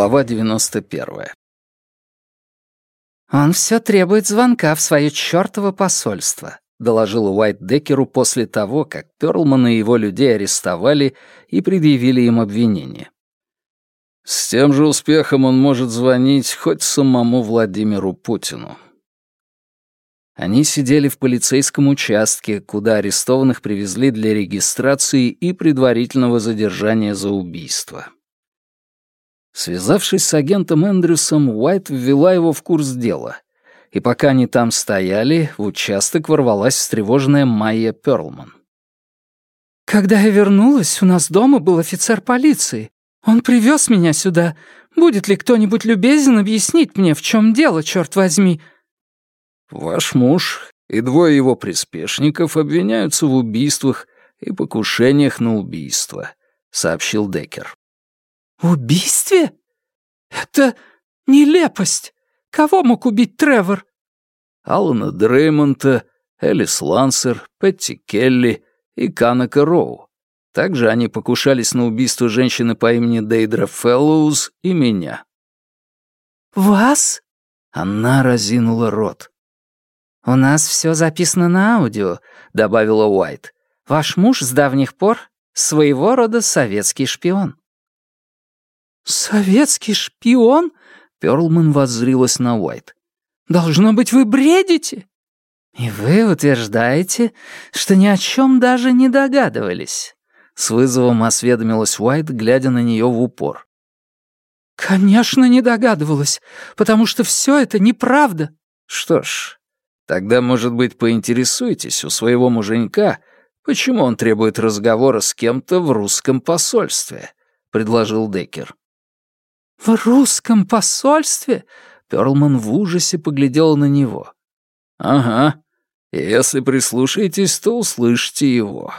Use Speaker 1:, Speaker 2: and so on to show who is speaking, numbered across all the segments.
Speaker 1: Глава 91.
Speaker 2: «Он все требует звонка в свое чёртово посольство», — доложил Уайт Деккеру после того, как Пёрлмана и его людей арестовали и предъявили им обвинение.
Speaker 1: «С тем же успехом он может звонить хоть самому Владимиру Путину».
Speaker 2: Они сидели в полицейском участке, куда арестованных привезли для регистрации и предварительного задержания за убийство. Связавшись с агентом Эндрюсом, Уайт ввела его в курс дела. И пока они там стояли, в участок ворвалась встревоженная Майя Перлман.
Speaker 3: «Когда я вернулась, у нас дома был офицер полиции. Он привез меня сюда. Будет ли кто-нибудь любезен объяснить мне, в чем дело, черт возьми?»
Speaker 1: «Ваш муж и двое его приспешников обвиняются в убийствах и покушениях на убийство», — сообщил Деккер.
Speaker 3: «Убийстве? Это нелепость! Кого мог убить Тревор?»
Speaker 1: Алана Дреймонта, Элис Лансер, Петти Келли и Канака Роу. Также они покушались на убийство женщины по имени Дейдра Фэллоуз и меня.
Speaker 3: «Вас?»
Speaker 2: Она разинула рот. «У нас все записано на аудио», — добавила Уайт. «Ваш муж с давних пор своего рода советский шпион».
Speaker 3: «Советский шпион?» — Пёрлман воззрилась на Уайт. «Должно быть, вы бредите?»
Speaker 2: «И вы утверждаете, что ни о чем даже не догадывались?» С вызовом осведомилась Уайт, глядя на нее в упор.
Speaker 3: «Конечно, не догадывалась, потому что все это неправда».
Speaker 1: «Что ж, тогда, может быть, поинтересуйтесь у своего муженька, почему он требует разговора с кем-то в русском посольстве», — предложил Деккер.
Speaker 3: «В русском посольстве?»
Speaker 2: Перлман в ужасе поглядел на него.
Speaker 1: «Ага. Если прислушаетесь, то услышите его».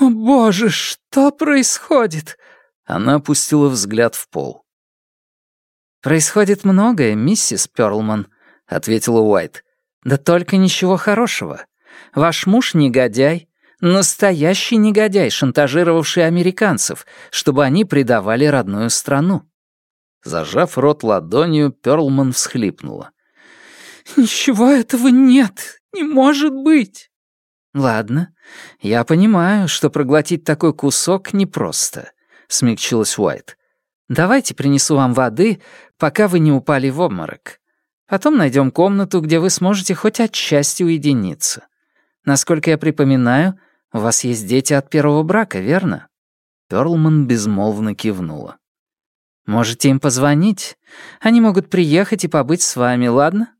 Speaker 3: «О, боже, что происходит?»
Speaker 2: Она опустила взгляд в пол. «Происходит многое, миссис Перлман», — ответила Уайт. «Да только ничего хорошего. Ваш муж негодяй, настоящий негодяй, шантажировавший американцев, чтобы они предавали родную страну. Зажав рот ладонью, Перлман всхлипнула.
Speaker 3: «Ничего этого нет, не может быть!»
Speaker 2: «Ладно, я понимаю, что проглотить такой кусок непросто», — смягчилась Уайт. «Давайте принесу вам воды, пока вы не упали в обморок. Потом найдем комнату, где вы сможете хоть отчасти уединиться. Насколько я припоминаю, у вас есть дети от первого брака, верно?» Перлман безмолвно кивнула. Можете им позвонить. Они могут приехать и побыть с вами, ладно?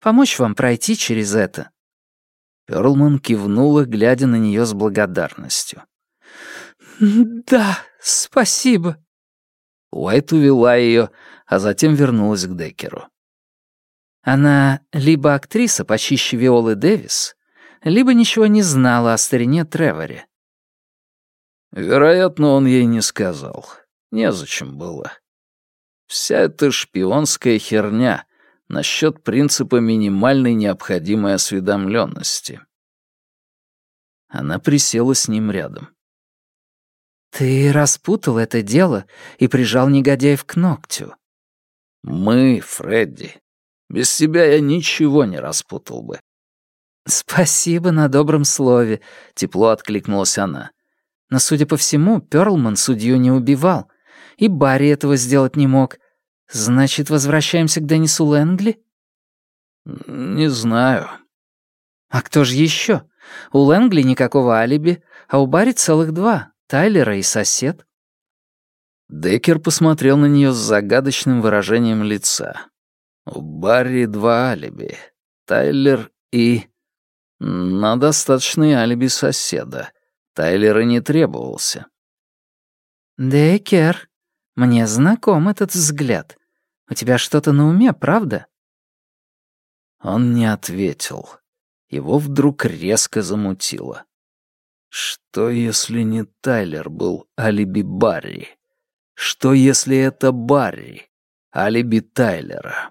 Speaker 2: Помочь вам пройти через это». Перлман кивнула, глядя на нее с благодарностью.
Speaker 3: «Да, спасибо».
Speaker 2: Уайт увела ее, а затем вернулась к Деккеру. Она либо актриса почище Виолы Дэвис, либо ничего не знала о старине Треворе.
Speaker 1: Вероятно, он ей не сказал. Незачем было. Вся эта шпионская херня насчет принципа минимальной необходимой осведомленности.
Speaker 2: Она присела с ним рядом. «Ты распутал это дело и прижал негодяев к ногтю».
Speaker 1: «Мы, Фредди. Без тебя я ничего не распутал бы».
Speaker 2: «Спасибо на добром слове», — тепло откликнулась она. «Но, судя по всему, Пёрлман судью не убивал, и Барри этого сделать не мог. Значит, возвращаемся к Деннису Лэнгли?
Speaker 1: Не знаю.
Speaker 2: А кто же еще? У Лэнгли никакого алиби, а у Барри целых два — Тайлера и сосед.
Speaker 1: Деккер посмотрел на нее с загадочным выражением лица. У Барри два алиби. Тайлер и... На достаточные алиби соседа. Тайлера не требовался.
Speaker 2: «Деккер», мне знаком этот взгляд. У тебя что-то на уме, правда?»
Speaker 1: Он не ответил. Его вдруг резко замутило. Что, если не Тайлер был алиби Барри? Что, если это Барри, алиби Тайлера?